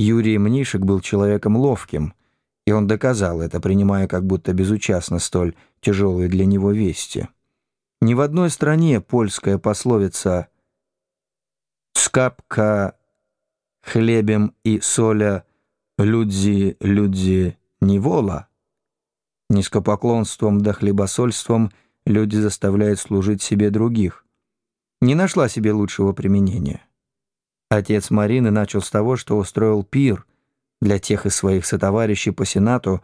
Юрий Мнишек был человеком ловким, и он доказал это, принимая как будто безучастно столь тяжелые для него вести. Ни в одной стране польская пословица «скапка хлебем и соля людзи людзи невола» низкопоклонством да хлебосольством люди заставляют служить себе других, не нашла себе лучшего применения. Отец Марины начал с того, что устроил пир для тех из своих сотоварищей по Сенату,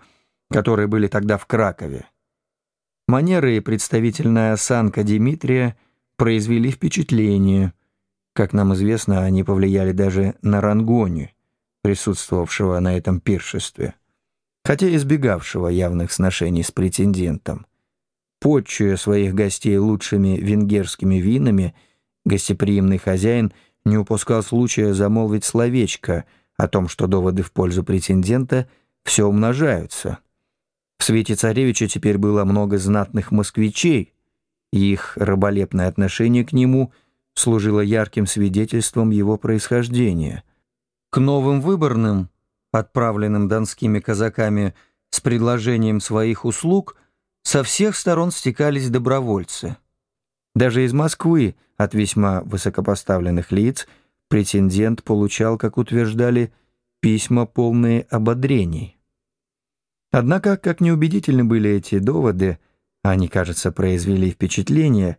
которые были тогда в Кракове. Манеры и представительная осанка Дмитрия произвели впечатление. Как нам известно, они повлияли даже на Рангони, присутствовавшего на этом пиршестве, хотя избегавшего явных сношений с претендентом. Подчуя своих гостей лучшими венгерскими винами, гостеприимный хозяин не упускал случая замолвить словечко о том, что доводы в пользу претендента все умножаются. В свете царевича теперь было много знатных москвичей, и их раболепное отношение к нему служило ярким свидетельством его происхождения. К новым выборным, отправленным донскими казаками с предложением своих услуг – со всех сторон стекались добровольцы. Даже из Москвы от весьма высокопоставленных лиц претендент получал, как утверждали, письма, полные ободрений. Однако, как неубедительны были эти доводы, они, кажется, произвели впечатление,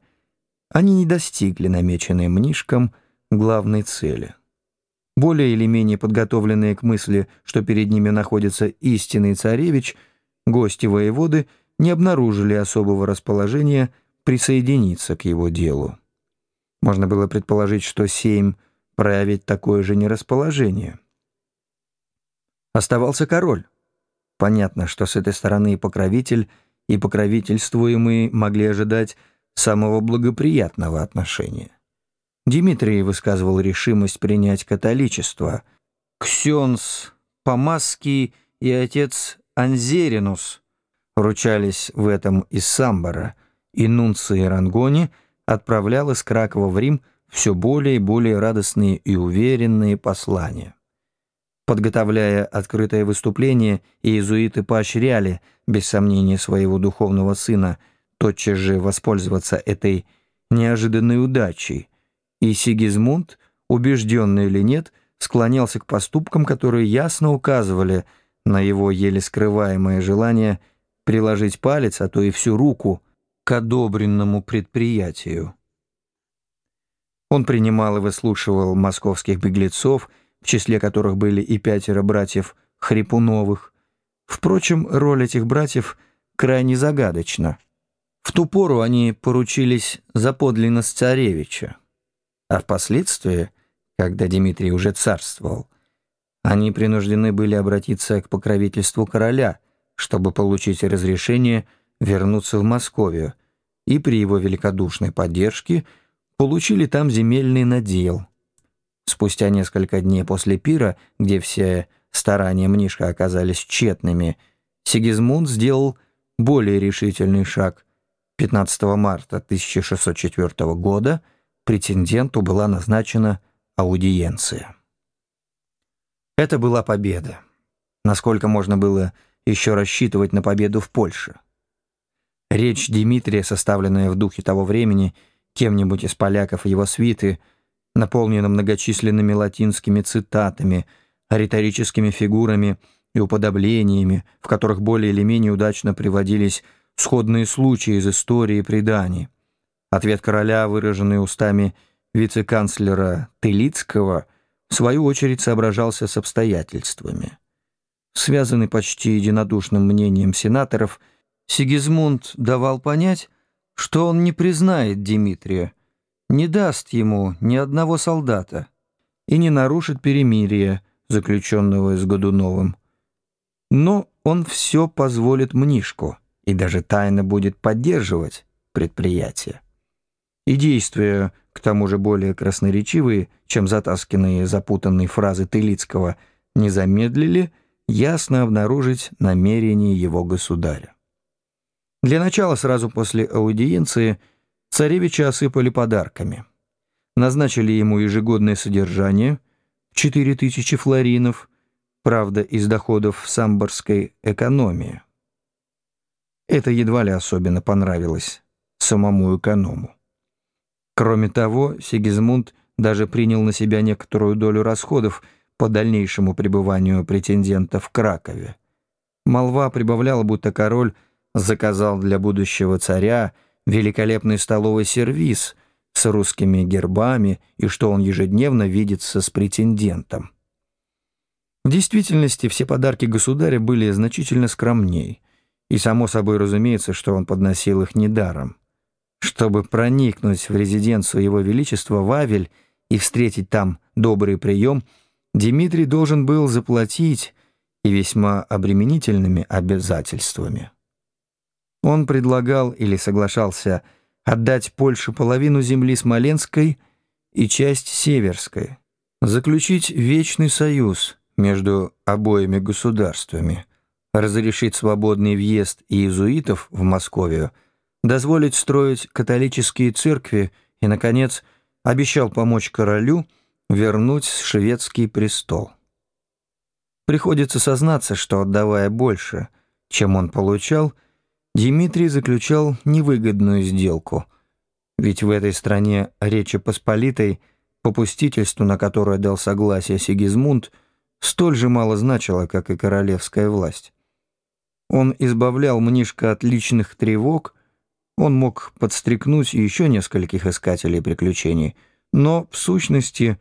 они не достигли намеченной мнишком главной цели. Более или менее подготовленные к мысли, что перед ними находится истинный царевич, гости воеводы — не обнаружили особого расположения присоединиться к его делу. Можно было предположить, что Сейм проявит такое же нерасположение. Оставался король. Понятно, что с этой стороны и покровитель, и покровительствуемые могли ожидать самого благоприятного отношения. Дмитрий высказывал решимость принять католичество. Ксенс Помаский и отец Анзеринус ручались в этом из Самбара, и Нунций Рангони отправлял из Кракова в Рим все более и более радостные и уверенные послания. Подготовляя открытое выступление, иезуиты поощряли, без сомнения, своего духовного сына тотчас же воспользоваться этой неожиданной удачей, и Сигизмунд, убежденный или нет, склонялся к поступкам, которые ясно указывали на его еле скрываемое желание – приложить палец, а то и всю руку к одобренному предприятию. Он принимал и выслушивал московских беглецов, в числе которых были и пятеро братьев Хрипуновых. Впрочем, роль этих братьев крайне загадочна. В ту пору они поручились за подлинность царевича, а впоследствии, когда Дмитрий уже царствовал, они принуждены были обратиться к покровительству короля – чтобы получить разрешение вернуться в Московию, и при его великодушной поддержке получили там земельный надел. Спустя несколько дней после пира, где все старания Мнишка оказались тщетными, Сигизмунд сделал более решительный шаг. 15 марта 1604 года претенденту была назначена аудиенция. Это была победа. Насколько можно было еще рассчитывать на победу в Польше. Речь Дмитрия, составленная в духе того времени кем-нибудь из поляков его свиты, наполнена многочисленными латинскими цитатами, риторическими фигурами и уподоблениями, в которых более или менее удачно приводились сходные случаи из истории и преданий. Ответ короля, выраженный устами вице-канцлера Тылицкого, в свою очередь соображался с обстоятельствами связанный почти единодушным мнением сенаторов, Сигизмунд давал понять, что он не признает Дмитрия, не даст ему ни одного солдата и не нарушит перемирие, заключенного с Годуновым. Но он все позволит Мнишку и даже тайно будет поддерживать предприятие. И действия, к тому же более красноречивые, чем затасканные запутанные фразы Тылицкого, не замедлили — ясно обнаружить намерение его государя. Для начала, сразу после аудиенции, царевича осыпали подарками. Назначили ему ежегодное содержание в 4000 флоринов, правда, из доходов самборской экономии. Это едва ли особенно понравилось самому эконому. Кроме того, Сигизмунд даже принял на себя некоторую долю расходов по дальнейшему пребыванию претендента в Кракове. Молва прибавляла, будто король заказал для будущего царя великолепный столовый сервиз с русскими гербами и что он ежедневно видится с претендентом. В действительности все подарки государя были значительно скромней, и само собой разумеется, что он подносил их недаром. Чтобы проникнуть в резиденцию Его Величества Вавель и встретить там добрый прием, Дмитрий должен был заплатить и весьма обременительными обязательствами. Он предлагал или соглашался отдать Польше половину земли Смоленской и часть Северской, заключить вечный союз между обоими государствами, разрешить свободный въезд иезуитов в Московию, дозволить строить католические церкви и, наконец, обещал помочь королю вернуть шведский престол. Приходится сознаться, что, отдавая больше, чем он получал, Дмитрий заключал невыгодную сделку, ведь в этой стране Речи Посполитой попустительству, на которое дал согласие Сигизмунд, столь же мало значило, как и королевская власть. Он избавлял Мнишка от личных тревог, он мог подстрекнуть еще нескольких искателей приключений, но, в сущности,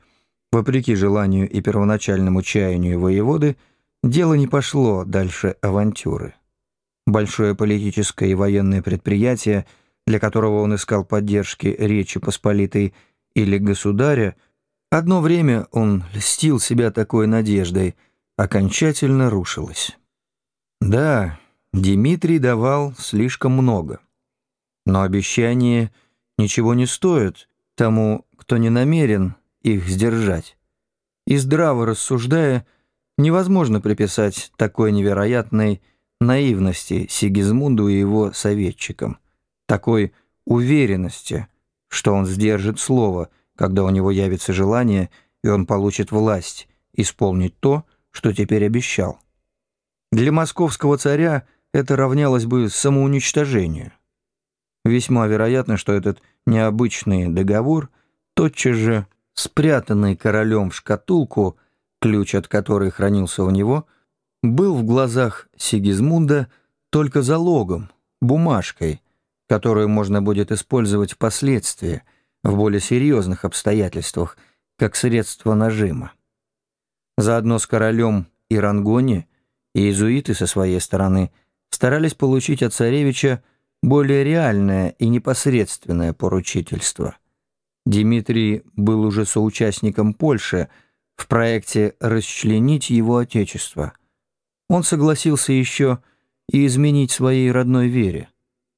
вопреки желанию и первоначальному чаянию воеводы, дело не пошло дальше авантюры. Большое политическое и военное предприятие, для которого он искал поддержки Речи Посполитой или государя, одно время он льстил себя такой надеждой, окончательно рушилось. Да, Дмитрий давал слишком много. Но обещания ничего не стоят тому, кто не намерен их сдержать. И здраво рассуждая, невозможно приписать такой невероятной наивности Сигизмунду и его советчикам, такой уверенности, что он сдержит слово, когда у него явится желание, и он получит власть исполнить то, что теперь обещал. Для московского царя это равнялось бы самоуничтожению. Весьма вероятно, что этот необычный договор, тотчас же спрятанный королем в шкатулку, ключ от которой хранился у него, был в глазах Сигизмунда только залогом, бумажкой, которую можно будет использовать впоследствии, в более серьезных обстоятельствах, как средство нажима. Заодно с королем и иезуиты со своей стороны старались получить от царевича более реальное и непосредственное поручительство. Дмитрий был уже соучастником Польши в проекте расчленить его отечество. Он согласился еще и изменить своей родной вере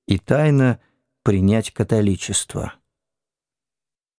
и тайно принять католичество.